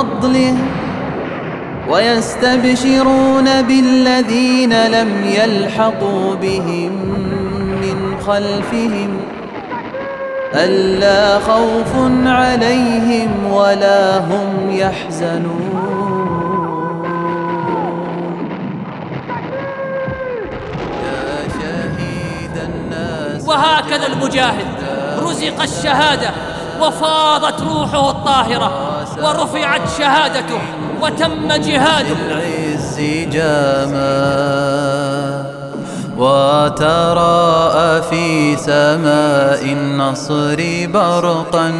فضله ويستبشرون بالذين لم يلحقوا بهم من خلفهم ألا خوف عليهم ولا هم يحزنون. يا شهيد الناس وهكذا المجاهد رزق الشهادة وفاضت روحه الطاهرة. ورفعت شهادته وتم جهاده. العز جاما وتراءى في سماء النصر برقا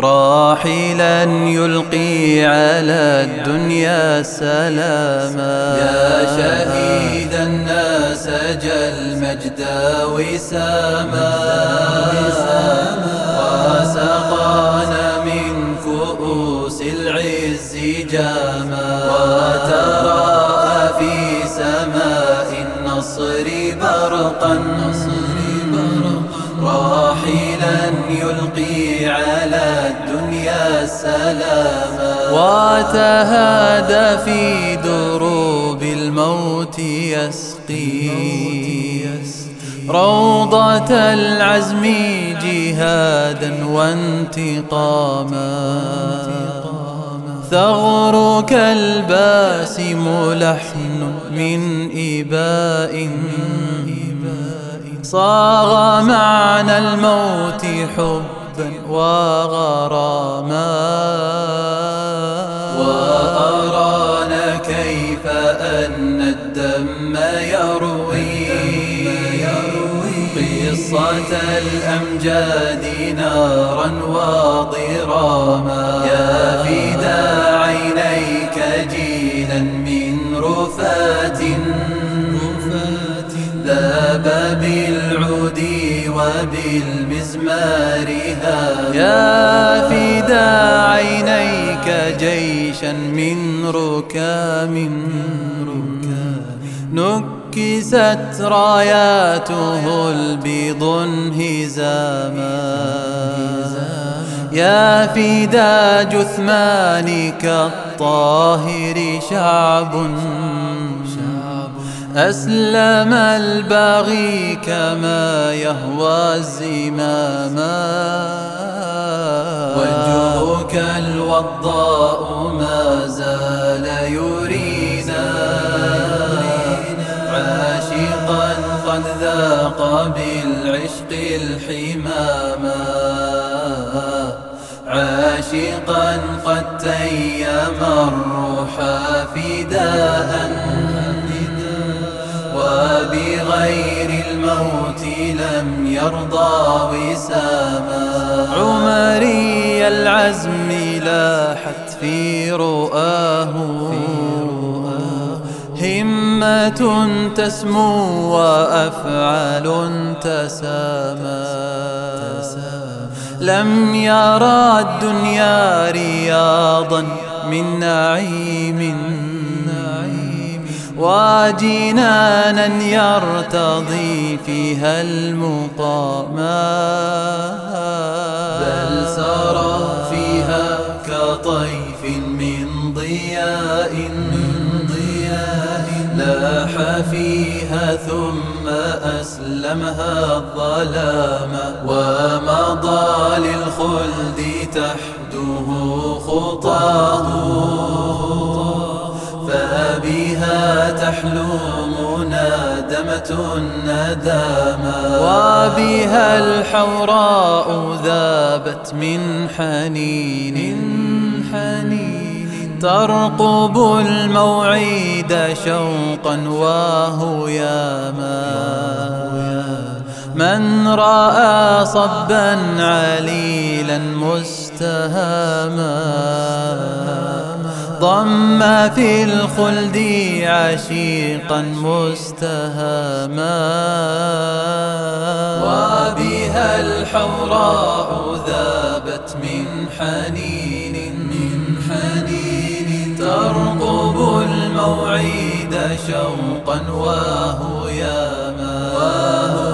راحلا يلقي على الدنيا سلاما. يا شهيد الناس جل مجد وساما. النصر برقا راحلا يلقي على الدنيا سلاما. وتهادى في دروب الموت يسقي. روضة العزم جهادا وانتقاما. ثغرك الباسم لحن من إباء صاغ معنى الموت حبا وغراما وأرانا كيف أن الدم يروي قصة الأمجاد نارا وضراما بالعود وبالمزمار يا فدا عينيك جيشا من ركام نكست راياته البيض انهزاما يا فدا جثمانك الطاهر شعب. أسلم الباغي كما يهوى الزماما وجهك الوضاء ما زال يرينا عاشقا قد ذاق بالعشق الحماما عاشقا قد تيم الروح فداء. وبغير الموت لم يرضى وساما. عمري العزم لاحت في رؤاه. همة تسمو وأفعال تسامى. لم يرى الدنيا رياضا من نعيم. وجنانا يرتضي فيها المقاما بل سرى فيها كطيف من ضياء من ضياء. لاح فيها ثم أسلمها الظلام. ومضى للخلد تحته خطاه. تحلو منادمة الندامة وبها الحوراء ذابت من حنين. حنين. ترقب الموعد شوقا وهياما. من رأى صبا عليلا مستهاما. ضم في الخلد عشيقا مستهاما وبها الحوراء ذابت من حنين من حنين ترقب الموعد شوقا وهو ياما.